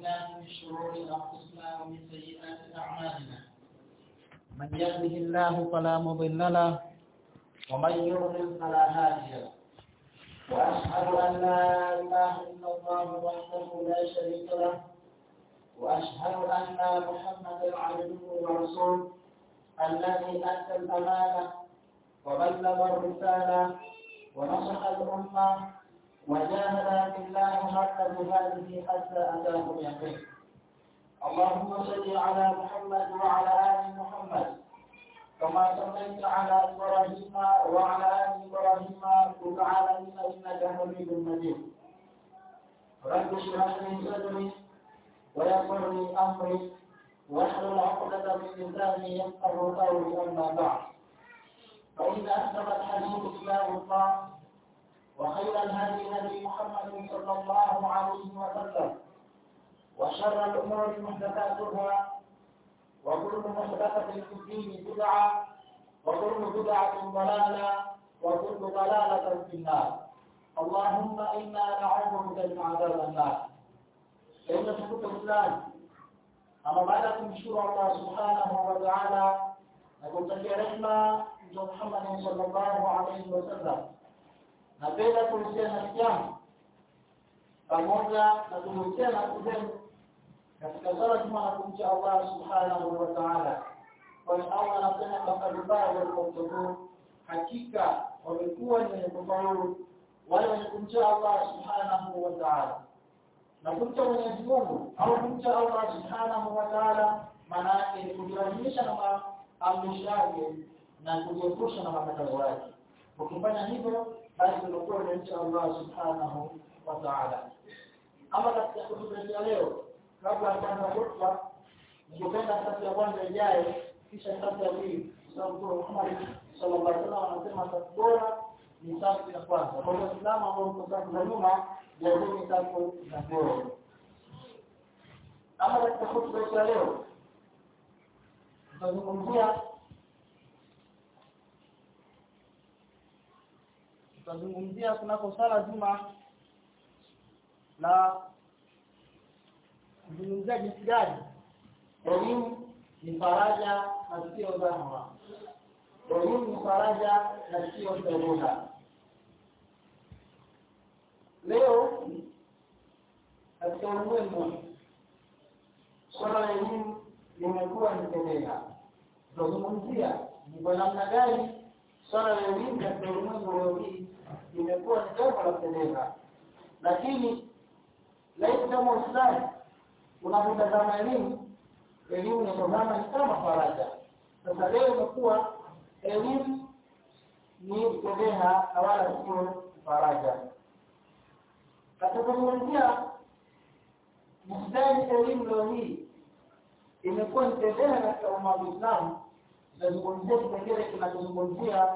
بالله من شرور أنفسنا ومن سيئات أعمالنا. من يهده الله فلا مضل له ومن يضلل فلا هادي له. وأشهد أن لا إله إلا الله وحده لا شريك له وأشهد أن محمدا عبده ورسوله الذي أدى الأمانة وبلغ الرسالة ونصح الأمة وجاهد في الله حق جهاده حتى أتاه اليقين. اللهم صل على محمد وعلى آل محمد. كما صليت على إبراهيم وعلى آل إبراهيم في العالمين إنك حميد مجيد. رب اشرح لي صدري ويسر لي أمري واحلل عقدة من لساني يفقه قولي أما بعد. فإن أحسن الحديث كتاب الله وخير الهدي هدي محمد صلى الله عليه وسلم. وشر الأمور محدثاتها وكل محدثة في الدين بدعة وكل بدعة ضلالة وكل ضلالة في النار. اللهم إنا نعوذ بك من عذاب النار. فإن سكوت الإسلام أما بعد Allah subhanahu wa ta'ala na kumtakia rehema Mtume Muhammad sallallahu alaihi wasallam napenda kuhusiana na yangu. Pamoja na kuhusiana na kuzenu katika swala zima la kumcha Allah subhanahu wa ta'ala. Kwani Allah anasema faqad vya kumtoto hakika wamekuwa ni wenye kufaulu. Wale wenye kumcha Allah subhanahu wa ta'ala. Na kumcha Mwenyezi Mungu au kumcha Allah subhanahu wa ta'ala maana yake ni kujilazimisha na maamrisho yake na kujiepusha na makatazo yake. Ukifanya hivyo basi unakuwa umemcha Allah subhanahu wa ta'ala. Ama katika hotuba ya leo kabla ya kuanza hotuba ningependa sasa ya kwanza ijaye kisha sasa ya pili. Sababu kwa Muhammad sallallahu alaihi wasallam anasema safu bora ni safu ya kwanza. Kwa Islam ambao mko safu za nyuma lazima safu za mbele ama katika hotuba ya leo tutazungumzia tutazungumzia kunako sala juma la kuzungumzia jinsi gani elimu ni faraja na sio dhahma elimu ni faraja na sio dharura leo katika ulimwengu swala la elimu limekuwa ni fedheha tutazungumzia ni kwa namna gani swala la elimu katika ulimwengu leo hii imekuwa ni jambo la kupendeza, lakini laiti kama Uislamu unapotazama elimu elimu unatazama ni kama faraja. Sasa leo imekuwa elimu ni fedheha na wala sio faraja. Katika kuzungumzia mstari elimu leo hii imekuwa ni fedheha katika umma wa Uislamu tunazungumzia kipengele kinachozungumzia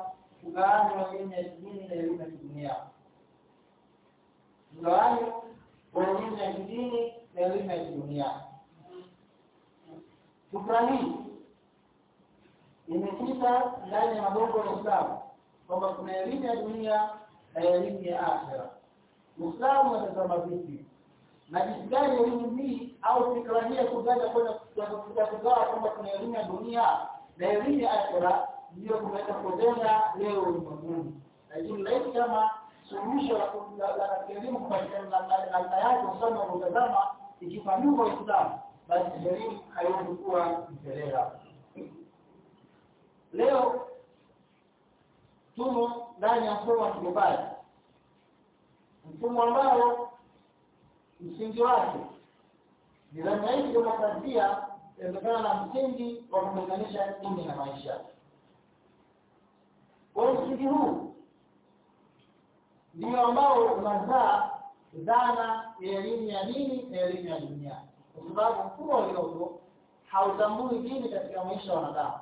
mgawanyo wa elimu ya kidini na elimu ya kidunia. Mgawanyo wa elimu ya kidini na elimu ya kidunia. Fikra hii imepita ndani ya magongo ya Uislamu kwamba kuna elimu ya dunia na elimu ya akhera. Uislamu unatazama vipi? Na jinsi gani elimu hii au fikra hii ya kugawa kwenda kugawa kwamba kuna elimu ya dunia na elimu ya akhera ndio kumeweza kujenga leo ulimwenguni. Lakini laiti kama suluhisho la katika elimu namna yake usoma wa kutazama ikifanyiwa Uislamu basi elimu haiwezi kuwa mferera leo tumo ndani ya mfumo wa kibali mfumo ambao msingi wake ni dhana hii demokrasia inatokana na msingi wa kulinganisha dini na maisha. Kwa msingi huu ndio ambao unazaa dhana ya elimu ya dini na elimu ya dunia. Kwa sababu mfumo uliopo hautambui dini katika maisha ya wanadamu.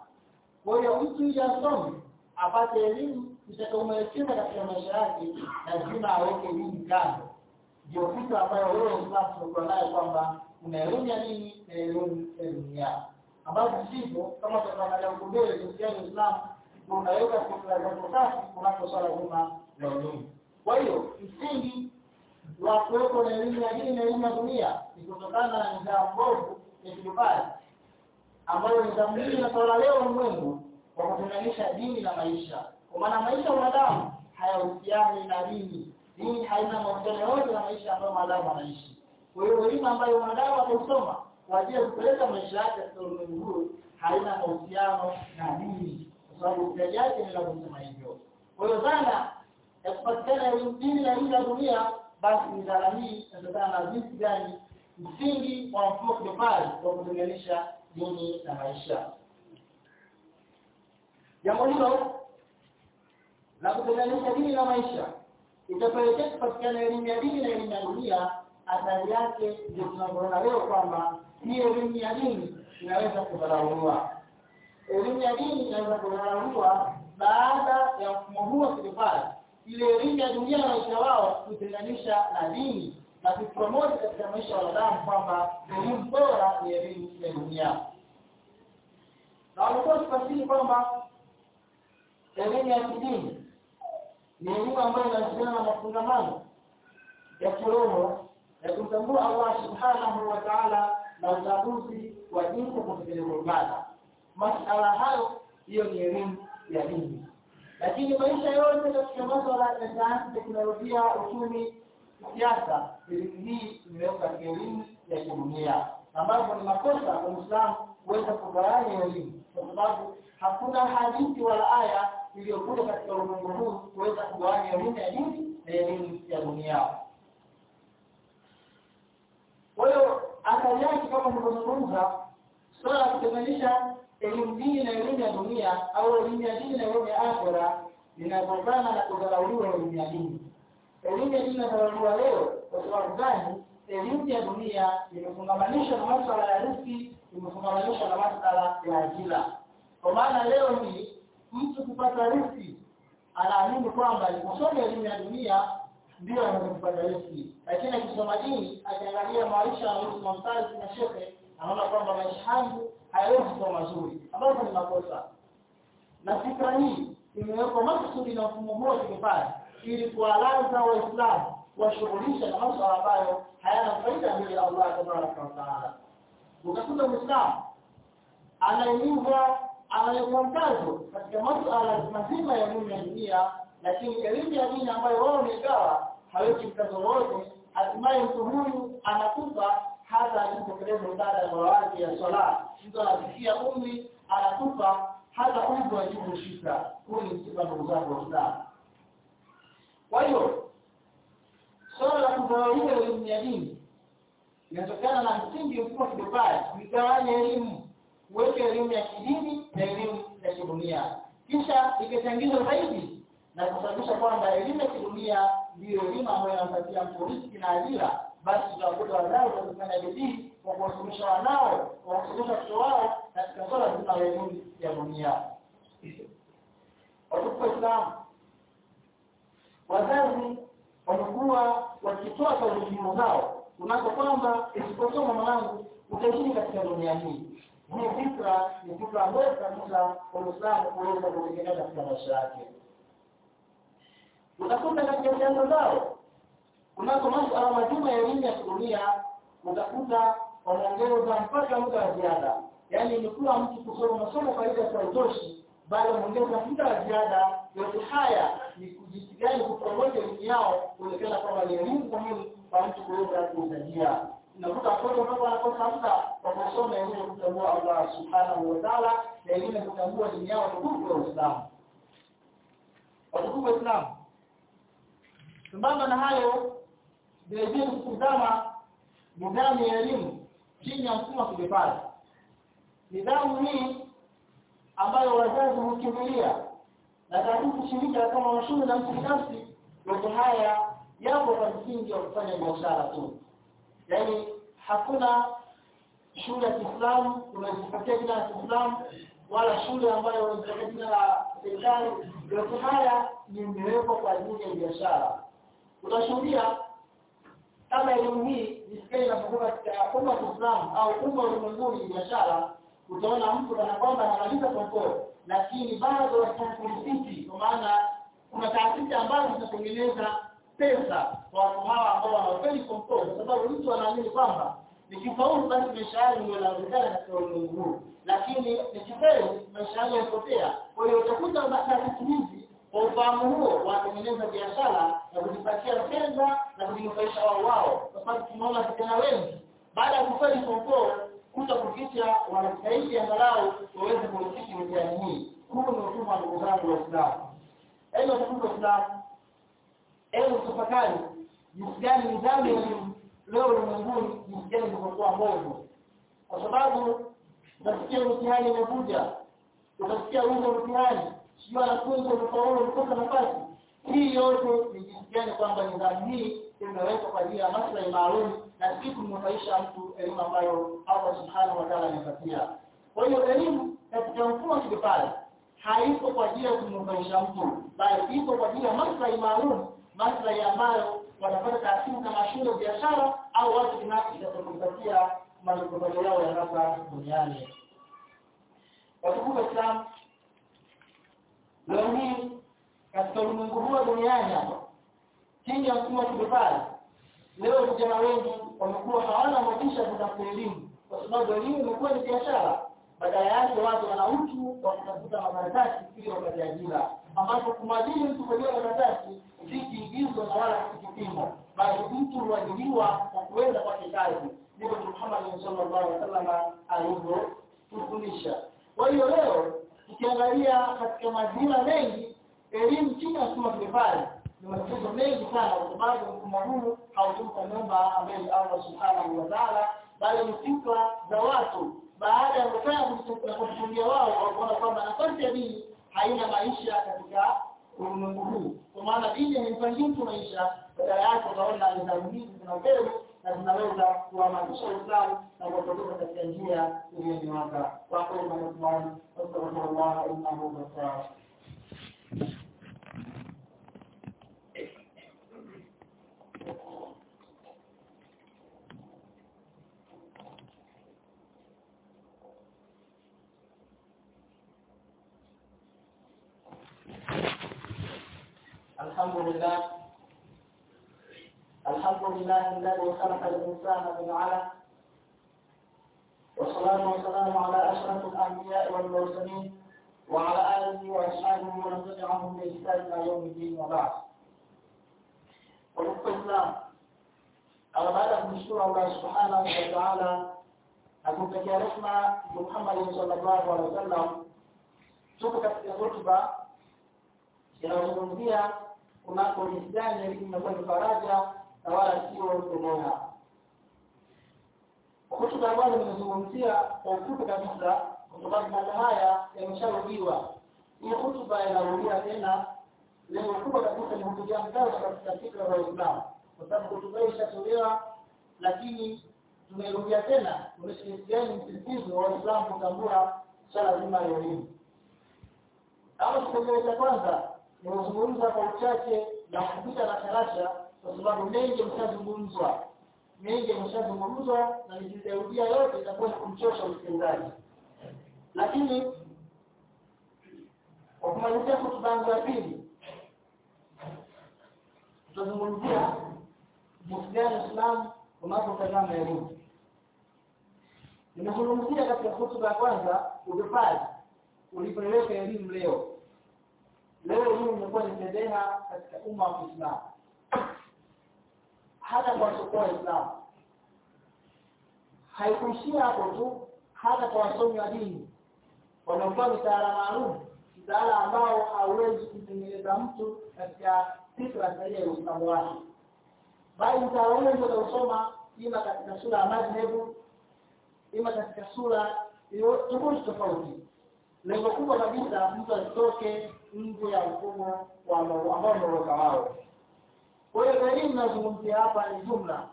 Kwa hiyo mtu ili asome apate elimu itakaomwelekeza katika maisha yake lazima aweke dini kando. Ndio kitu ambayo wewe Uislamu tunakuwa nayo kwamba kuna nini? Na elimu ya dunia ambapo sivyo kama tutaangalia huko mbele jinsi gani Uislamu unaweka fikra zako safi swala zima la elimu. Kwa hiyo msingi wa kuwepo na elimu ya dini na elimu ya dunia ni kutokana na nidhamu mbovu ya kibali ambayo nidhamu hii inatawala leo ulimwengu kwa kutenganisha dini na maisha. Kwa maana maisha ya mwanadamu hayahusiani na dini. Dini haina mahusiano yote na maisha ambayo mwanadamu anaishi kwa hiyo elimu ambayo mwanadamu wamesoma kwa ajili ya kupeleka maisha yake katika ulimwengu huu haina mahusiano na dini kwa sababu ujaji yake ni la kusema hivyo. Kwa hiyo dhana ya kupatikana elimu dini na elimu ya dunia basi ni dhana hii inatokana na jinsi gani msingi wa mfumo kidopali wa kutenganisha dini na maisha. Jambo hilo la kutenganisha dini na maisha itapelekea kupatikana elimu ya dini na elimu ya dunia athari yake ndio tunavyoona leo kwamba hii elimu ya dini inaweza kudharauliwa. Elimu ya dini inaweza kudharauliwa baada ya mfumo huu kidipari ile elimu ya dunia na maisha wao kutenganisha na dini na kupromote katika maisha ya wanadamu kwamba elimu bora ni elimu ya dunia. Na wamekuwa tufasiri kwamba elimu ya kidini ni elimu ambayo inahusiana na mafungamano ya kiroho ya kumtambua Allah subhanahu wa ta'ala na utambuzi wa jinsi ya kutekeleza. Masala hayo hiyo ni elimu ya dini. Lakini maisha yote katika masuala ya sayansi, teknolojia, uchumi, siasa, elimu hii imewekwa katika elimu ya kidunia, ambapo ni makosa kwa Muislamu kuweza kugawanya elimu, kwa sababu hakuna hadithi wala aya iliyokuja katika ulimwengu huu kuweza kugawanya elimu ya dini na elimu ya dunia. Kwa hiyo athari yake kama nilivyozungumza, swala la kutenganisha elimu dini na elimu ya dunia au elimu ya dini na elimu ya akhera linatokana na kudharauliwa elimu ya dini. Elimu ya dini inadharauliwa leo kwa sababu gani? Elimu ya dunia imefungamanishwa na masuala ya riziki, imefungamanishwa na masuala ya ajira. Kwa maana leo hii mtu kupata riziki anaamini kwamba aliposoma elimu ya dunia ndio anaweza kupata riziki, lakini akisoma dini, akiangalia maisha ya mtu mzazi na shekhe, anaona kwamba maisha yangu hayawezi kuwa mazuri, ambapo ni makosa. Na fikra hii imewekwa makusudi na mfumo huo kipale ili kuwalaza Waislamu kuwashughulisha na masuala ambayo hayana faida mbele ya Allah tabaraka wa taala. ukakuta Muislamu anaimiza anawekwa mkazo katika masuala mazima ya elimu ya dunia, lakini elimu ya dini ambayo wao wamegawa haweki mkazo wote, hatimaye mtu huyu anakufa hata alipotekeleza ibada ya mola wake ya swala. Mtu anafikia umri anakufa hata umri wa jibu shika. Huu ni msiba, ndugu zangu Waislamu. Kwa hiyo swala la kugawanyia elimu ya dini inatokana na msingi mkubwa kidobaya, kuigawanya elimu uweke elimu ya kidini na elimu ya kidunia, kisha ikachangizwa zaidi na kusababisha kwamba elimu ya kidunia ndiyo elimu ambayo inampatia mtu riziki na ajira, basi utawakuta wazazi wakifanya bidii kwa kuwasomesha wanao, kwa kuwasomesha watoto wao katika swala zima la elimu ya dunia. Watukufu Waislamu, wazazi wamekuwa wakitoa kaulimbinu zao kunako kwamba isiposoma mwanangu utaishi katika dunia hii hii fikra ni fikra ambayo kabisa Uislamu kuweza kutengeneza katika maisha yake. Utakuta katika siasa zao kunako masuala majuma ya elimu ya kidunia, utakuta wanaongeza mpaka muda wa ziada, yaani imekuwa mtu kusoma masomo kwa utoshi, bali wanaongeza muda wa ziada. Yote haya ni jinsi gani kupromote elimu yao, kuonekana kwamba ni elimu muhimu kwa mtu kuweza kuitajia nakuta watoto mpaka wanakosa muda wa kusoma elimu ya kutambua Allah subhanahu wa ta'ala na elimu ya kutambua dini yao tukufu ya Uislamu. Watukufu wa Uislamu, sambamba na hayo, vilevile kutizama nidhamu ya elimu chini ya mfumo wa kibepari. Nidhamu hii ambayo wazazi hukimbilia na taasisi shirika kama mashule na mtu binafsi, yote haya yapo kwa msingi wa kufanya biashara tu yaani hakuna shule ya Kiislamu unajipatia jina ya Kiislamu wala shule ambayo unajipatia jina la serikali. Yote haya imewekwa kwa ajili ya biashara. Utashuhudia kama elimu hii isikai inapokuwa katika umma wa Kiislamu au umma ulimwenguni biashara, utaona mtu kana kwamba anamaliza koko, lakini bado hakuridhiki, kwa maana kuna taasisi ambazo zinatengeneza pesa kwa watu hawa ambao wanafeli form 4 kwa sababu mtu anaamini kwamba nikifaulu basi maisha yangu ndio yanawezekana katika ulimwengu lakini nikifeli maisha yangu yapotea kwa hiyo utakuta taasisi hizi kwa ufahamu huo wanatengeneza biashara na kujipatia fedha na kujinufaisha wao wao. Kwa sababu tunaona vijana wengi baada ya kufeli kokoo 4 kuta kuficha wanastahili angalau waweze kuhusiki mitihani hii. Huu ni utumwa wa ndugu zangu wa waislamu aidha wa waislamu hebu tafakari jinsi gani nidhamu leo ulimwenguni jinsi gani ilivyokuwa mbovu. Kwa sababu utasikia mitihani imekuja utasikia wa mtihani sijui wanafunzi wamefaulu wamekosa nafasi. Hii yote ni jinsi gani kwamba nidhamu hii imewekwa kwa ajili ya maslahi maalum na si kumnufaisha mtu elimu ambayo Allah subhanahu wa ta'ala amepatia kwa hiyo elimu katika mfumo wa kibepari haipo kwa ajili ya kumnufaisha mtu bali ipo kwa ajili ya maslahi maalum maslahi ambayo wanapata taasisi kama shule biashara au watu binafsi kupatia malengo yao ya hapa duniani. Watukufu wa Islam leo hii katika ulimwengu huu duniani hapa chini ya mfumo wa kibepari leo vijana wengi wamekuwa hawana motisha kutafuta elimu kwa sababu elimu imekuwa ni biashara. Badala yake watu wana utu wa kutafuta makaratasi ili wapate ajira ambapo kumwajiri mtu hiyo makaratasi si na wala si bali mtu huajiriwa kwa kuenda kwake kazi. Ndivyo Muhammad sallallahu alaihi wasallam alivyofundisha kwa hiyo leo tukiangalia katika mazingira mengi elimu chini ya mfumo wa kibepari ni matatizo mengi sana kwa sababu mfumo huu hautumka namba ambaye Allah subhanahu wa ta'ala bali ni fikra za watu. Baada ya kufanya kufikiria wao wakaona kwamba nafasi ya dini haina maisha katika ulimwengu huu. Kwa maana dini haimpangii mtu maisha badala yake unaona ni dhambi mbele na zinaweza kuhamasisha Uislamu na kuwapeleka katika njia iliyonyooka kwa kweli manasmani wasallallahu innahu ghafar الحمد لله الحمد لله الذي خلق الإنسان من علم والصلاة والسلام على أشرف الأنبياء والمرسلين وعلى آله وأصحابه ومن تبعهم بإحسان إلى يوم الدين وبعد. ورب الإسلام على ماذا مشكور الله سبحانه وتعالى أن تكرمنا محمد صلى الله عليه وسلم شكرا في الخطبة إلى أن يكون هناك إحسان يمكن أن يكون فرجاً na wala sio kubomoa. Hotuba ambayo nimezungumzia kwa ufupi kabisa, kwa sababu mambo haya yamesharudiwa. Hii hotuba inarudia tena, lengo kubwa kabisa ni kupigia mkazo katika fikra za Uislamu, kwa sababu hotuba hii ishatolewa, lakini tumeirudia tena kuonyesha jinsi msisitizo wa Uislamu kutambua swala zima la elimu. Kama kipengele cha kwanza nimezungumza kwa uchache na kupita na karasha kwa sababu mengi yameshazungumzwa. Mengi yameshazungumzwa na nikirudia yote itakuwa ni kumchosha msikilizaji lakini kwa kumalizia hotuba yangu ya pili tutazungumzia jinsi gani Uislamu unavyotazama elimu. Nimezungumzia katika hotuba ya kwanza ubepari ulipeleka elimu leo. Leo hii imekuwa ni fedheha katika umma wa Kiislamu hata kwa wasiokuwa Islam. haikuishia hapo tu hata kwa wasomi wa dini wanaomba mitaala maalum mtaala ambao hauwezi kutengeneza mtu katika fikra sahihi ya Uislamu wake bali mtaala ule ndio utausoma ima katika sura ya madhehebu ima katika sura tofauti tofauti lengo kubwa kabisa mtu asitoke nje ya mfumo ambao umeweka wao. Kwa hiyo elimu nazungumzia hapa ni jumla,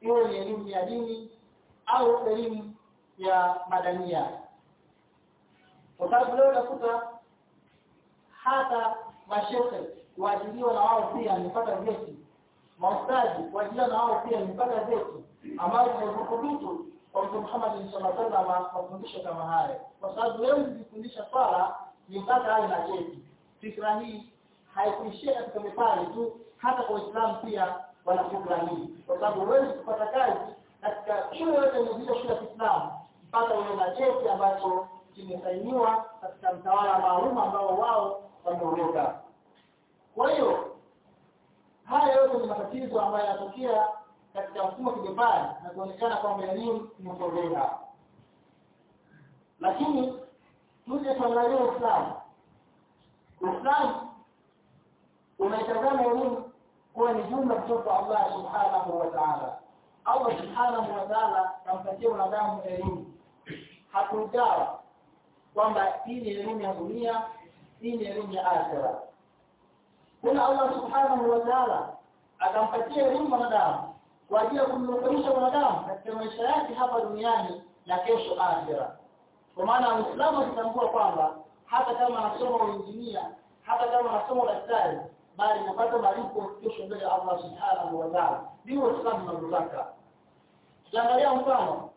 iwe ni elimu ya dini au elimu ya madania, kwa sababu leo utakuta hata mashehe kuajiliwa na wao pia wamepata vyeti, Maustaji kuajiliwa na wao pia wamepata vyeti. Ambavyo vinathubutu kwa Mtume Muhammad sallallahu alaihi wasallam mafundisho kama haya, kwa sababu leo kufundisha swala ni mpaka awe na cheti. Fikra hii haikuishia katika mipale tu, hata kwa Uislamu pia wana hii kwa sababu huwezi kupata kazi katika shule yote imezidi shule ya Kiislamu mpaka uwe na cheti ambacho kimesainiwa katika mtawala maalum ambao wao wameuweka kwa hiyo haya yote ni matatizo ambayo yanatokea katika mfumo wa na kuonekana kwamba elimu ni lakini tuje tuangalie Uislamu. Uislamu unaitazama elimu kuwa ni jumla kutoka Allah subhanahu wa ta'ala. Allah subhanahu wa ta'ala kampatia wanadamu elimu. Hakugawa kwamba hii ni elimu ya dunia hii ni elimu ya akhera. Kuna Allah subhanahu wa ta'ala akampatia elimu mwanadamu kwa ajili ya kumnufaisha mwanadamu katika maisha yake hapa duniani na kesho akhera. Kwa maana Muislamu unatambua kwamba hata kama anasoma uinjinia hata kama anasoma daktari bali napata malipo kesho mbele ya Allah subhanahu wa ta'ala. Ndio Uislamu unavyotaka tutaangalia mfano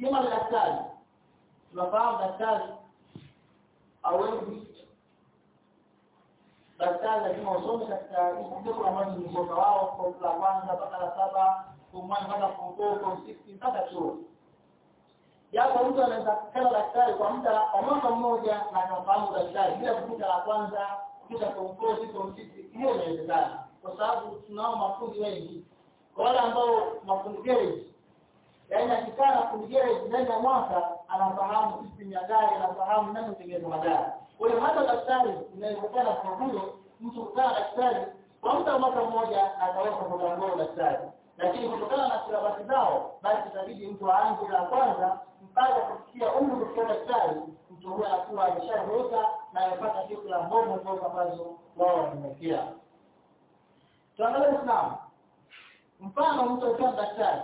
kama daktari. Tunafahamu daktari awezi daktari lazima usome katika hizo ambazo ni msomo wao kwa la kwanza mpaka la saba kumwana mpaka form 4 form 6 mpaka chuo. Japo mtu anaweza kukana daktari kwa muda wa mwaka mmoja na akafahamu daktari. Bila kukuta la kwanza 4 form 6 hiyo inawezekana. Kwa sababu tunao mafundi wengi kwa wale ambao mafundi garage yaani akikaa na fundi garage ndani ya mwaka anafahamu system ya gari anafahamu nani kutengeneza magari. Kwa hiyo hata daktari inawezekana kwa huyo mtu kukaa daktari kwa muda wa mwaka mmoja ataweza akaweza daktari. Lakini kutokana na silabasi zao basi itabidi mtu aanze la kwanza mpaka kufikia umri kufikia daktari mtu huyo anakuwa ameshaweka na amepata la mbomo z ambazo wao wamemwekea tuangalie Uislamu mfano mtu akiwa daktari.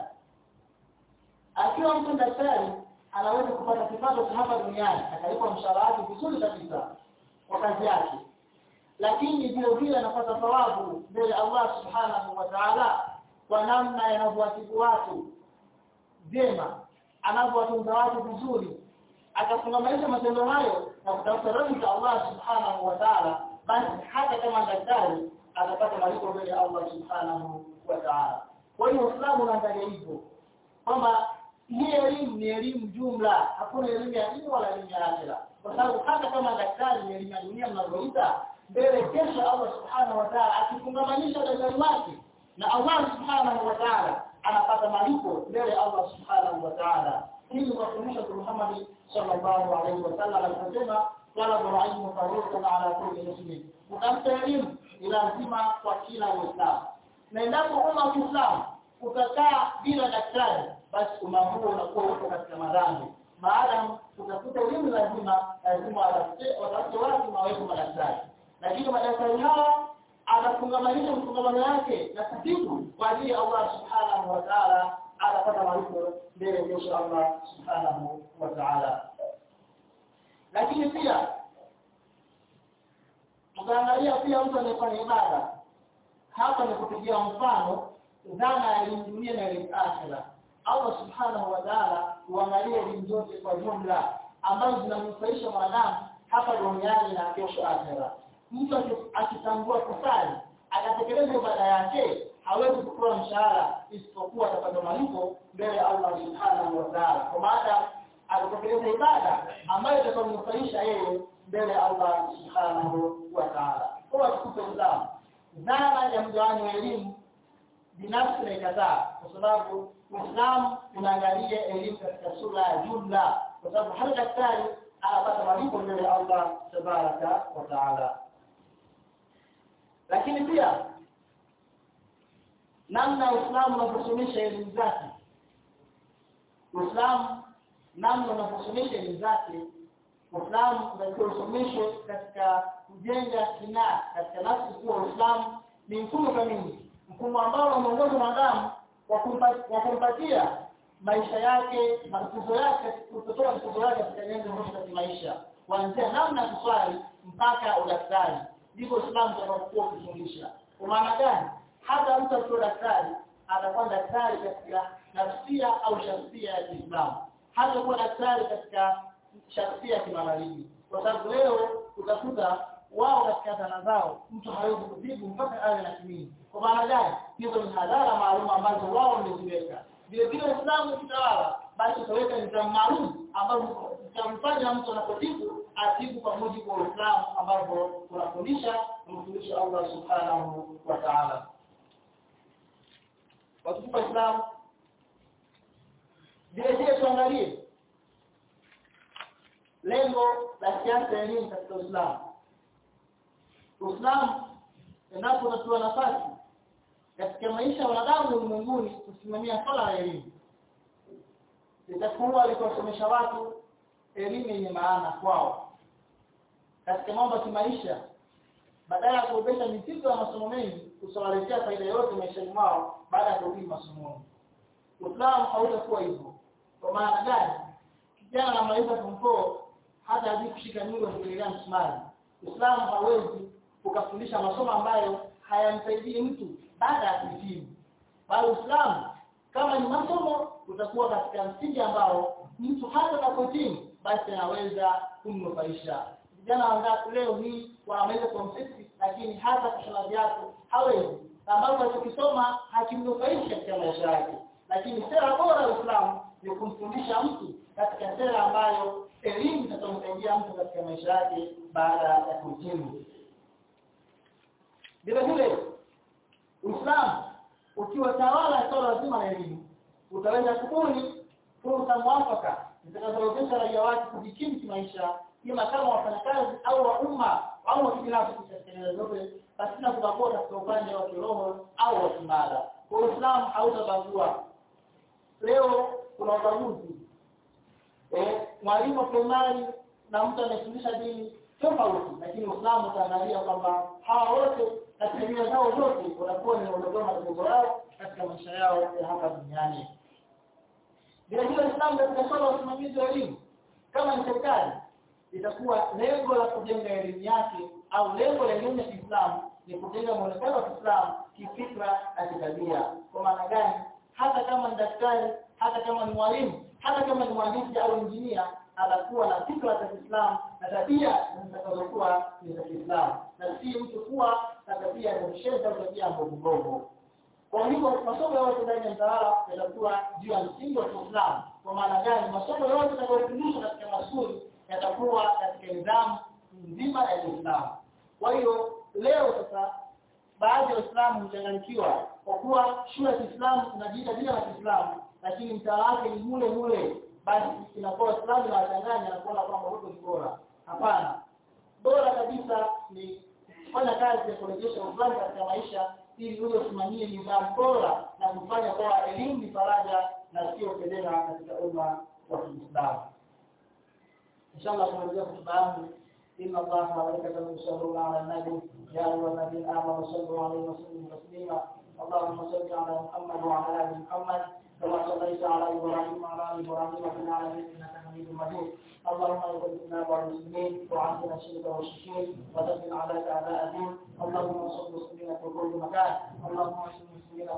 Akiwa mtu daktari anaweza kupata kipato cha hapa duniani. Akalipwa mshahara wake vizuri kabisa kwa kazi yake. Lakini vile vile anapata thawabu mbele Allah subhanahu wa ta'ala kwa namna yanavyowatibu watu vyema anavyowatunza watu vizuri akafungamanisha matendo hayo na kutafuta radhi za Allah subhanahu wa ta'ala basi hata kama daktari atapata malipo mbele ya Allah subhanahu wa ta'ala. Kwa hiyo Uislamu unaangalia hivyo kwamba hii elimu ni elimu jumla. Hakuna elimu ya dini wala elimu ya akhera. Kwa sababu hata kama daktari ni elimu ya dunia mnazoita mbele kesho Allah subhanahu wa ta'ala akifungamanisha daktari wake na Allah subhanahu wa ta'ala anapata malipo mbele ya Allah subhanahu wa ta'ala. Hili kwa kuonyesha Muhammad sallallahu alaihi wasallam aliposema talabu ilmu fardun ala kulli muslim kutafuta elimu ni lazima kwa kila muislamu. Na endapo umma wa utakaa bila daktari basi umma unakuwa uko katika madhambi. Maadam utakuta elimu lazima lazima watafute watu na wawepo madaktari. Lakini madaktari hao atafungamanisha mfungamano yake na kutibu kwa ajili ya Allah subhanahu wa ta'ala atapata malipo mbele kesho Allah subhanahu wa ta'ala. Lakini pia tukaangalia pia mtu anayefanya ibada hapa ni kupigia mfano dhana ya dunia na ya akhira. Allah subhanahu wa ta'ala huangalia zote kwa jumla ambazo zinamnufaisha mwanadamu hapa duniani na kesho akhira. Mtu akitambua kusali akatekeleza ibada yake hawezi kupewa mshahara isipokuwa atapata malipo mbele ya Allah subhanahu wa ta'ala. Kwa maana atatekeleza ibada ambayo itamnufaisha yeye mbele ya Allah subhanahu wa ta'ala. Kwa tukupe Uislamu dhana ya mgawanyo wa elimu binafsi na ikataa kwa sababu Uislamu unaangalia elimu katika sura ya jumla kwa sababu hata daktari anapata malipo mbele ya Allah tabaraka wa taala lakini pia namna Uislamu unavyosomesha elimu zake. Uislamu namna unavyosomesha elimu zake. Uislamu unatakiwa katika kujenga kina katika nafsi kuwa Uislamu ni mfumo kamili. Mfumo ambao unaongoza mwanadamu kwa kumpatia maisha yake matatizo yake kutotoa matatizo yake katika nyanja za maisha kuanzia namna ya kuswali mpaka udaktari ndivyo Islam utakapokuwa kufundisha. kwa maana gani? Hata mtu akiwa daktari atakuwa daktari katika nafsia au shahsia ya Kiislamu. Hata kuwa daktari katika shahsia ya kimagharibi. Kwa sababu leo utakuta wao katika dhana zao mtu hawezi kutibu mpaka awe na kimini. Kwa maana gani? Hizo ni hadhara maalum ambazo wao wameziweka. Vile vile Uislamu ukitawala basi utaweka nidhamu maalum ambazo zitamfanya mtu anapotibu atibu kwa mujibu wa Uislamu ambapo tunafundisha kumfundisha Allah subhanahu wa ta'ala. Watukufu Islam vile tuangalie lengo la siasa ya elimu katika Uislamu. Uislamu endapo unatoa nafasi katika maisha ya wanadamu ulimwenguni kusimamia swala ya elimu. Litakuwa likiwasomesha watu elimu yenye maana kwao katika mambo ya kimaisha badala ya kuobesha mizigo ya masomo mengi usawaletea faida yote maishani mwao baada ya kurudi masomoni. Uislamu hautakuwa hivyo. Kwa maana gani? Kijana anamaliza form 4 hata hajui kushika nyundo kuelekea msumari. Uislamu hawezi ukafundisha masomo ambayo hayamsaidii mtu baada ya kuhitimu. Bali Uislamu kama ni masomo utakuwa katika msingi ambao mtu hata atakapohitimu basi anaweza kumnufaisha vijana wangapi leo hii wameweza kumsisi lakini hata kushona yako hawezi. Ambapo alichokisoma hakimnufaishi katika maisha yake. Lakini sera bora ya Uislamu ni kumfundisha mtu katika sera ambayo elimu itamsaidia mtu katika maisha yake baada ya kuhitimu vile vile Uislamu ukiwa tawala swala lazima la elimu utaweza kubuni fursa mwafaka zitakazowezesha raia wake kujikimu kimaisha ima kama wafanyakazi au wa umma au wa kibinafsi katika zote pasina kubagua katika upande wa kiroho au wa kimada kwa Uislamu hautabagua leo kuna ubaguzi. Eh mwalimu wa primary na mtu anafundisha dini tofauti lakini Uislamu utaangalia kwamba hawa wote katika dini zao zote wanakuwa ni wanaondoa matatizo yao katika maisha yao ya hapa duniani. Vile vile Uislamu katika swala la usimamizi wa elimu. Kama ni serikali itakuwa lengo la kujenga elimu yake au lengo la elimu ya Kiislamu ni kujenga mwonekano wa Kiislamu kifikra na kitabia kwa maana gani? Hata kama ni daktari hata kama ni mwalimu hata kama ni mhandisi au injinia atakuwa na fikra za Kiislamu na tabia zitakazokuwa ni za Kiislamu. Na si mtu kuwa na tabia za mshenzi au tabia mbovu mbovu kwa hivyo masomo yote ndani ya mtaala yatakuwa juu ya msingi wa Kiislamu. Kwa maana gani? Masomo yote yatakayofundishwa katika mashule yatakuwa katika nidhamu nzima ya Uislamu. Kwa hiyo leo sasa baadhi ya Waislamu huchanganyikiwa kwa kuwa shule ya Kiislamu inajiita jina la Kiislamu lakini mtaa wake ni mule mule. Basi inakuwa Waislamu na wachanganya na kuona kwamba huko ni bora. Hapana. Bora kabisa ni kufanya kazi ya kurejesha Uislamu katika maisha ili uje usimamie nidhamu bora na kufanya kwa elimu ni faraja na sio fedheha katika umma wa Kiislamu inshallah tunarejea kutuba yangu إن الله وملائكته يصلون على النبي. يا أيها الذين آمنوا صلوا عليه وسلموا تسليما. اللهم صل على محمد وعلى آل محمد كما صليت على إبراهيم وعلى آل إبراهيم في العالمين إنك حميد مجيد. اللهم اغفر لنا والمسلمين وعافنا الشرك والمشركين ودمر عليك أعداء الدين. اللهم انصر المسلمين في كل مكان. اللهم انصر المسلمين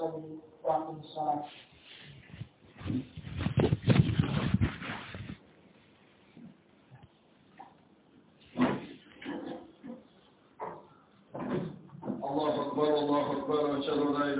وأقم الصلاة. الله أكبر الله أكبر أشهد أن لا إله